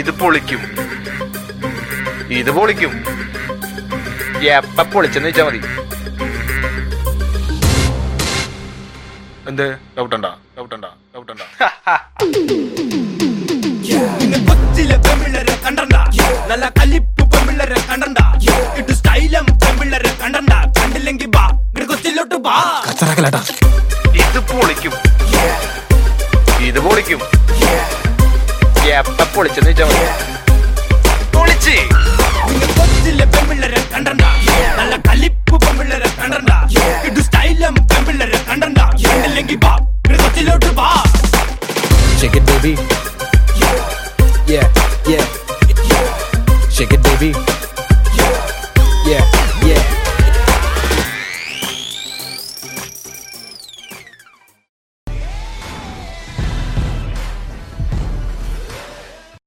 ഇത് പൊളിക്കും. ഇത് പൊളിക്കും. എപ്പ പൊളിച്ചെന്ന് വെച്ചാ മതി. എന്ത്? ഡൗട്ട് ഉണ്ടാ? ഡൗട്ട് ഉണ്ടാ? ഡൗട്ട് ഉണ്ടാ? നല്ല കലിപ്പ് പെമ്പിള്ളരെ കണ്ടണ്ട? ഇത് സ്റ്റൈലം പെമ്പിള്ളരെ കണ്ടണ്ട? കണ്ടില്ലെങ്കി ബാ കൊച്ചിലോട്ട് ബാ. ഇത് പൊളിക്കും. ഇത് പൊളിക്കും. എപ്പ പൊളിച്ചെന്ന് വെച്ചാ മതി പൊളിച്ച് നല്ല കലിപ്പ് പെമ്പിള്ളരെ കണ്ടണ്ട ഇത് സ്റ്റൈലം പെമ്പിള്ളരെ കണ്ടണ്ട ബാ ഇങ്ങട് കൊച്ചിലോട്ട് ബാ Shake it, baby. Yeah, yeah. Shake it, baby. Yeah.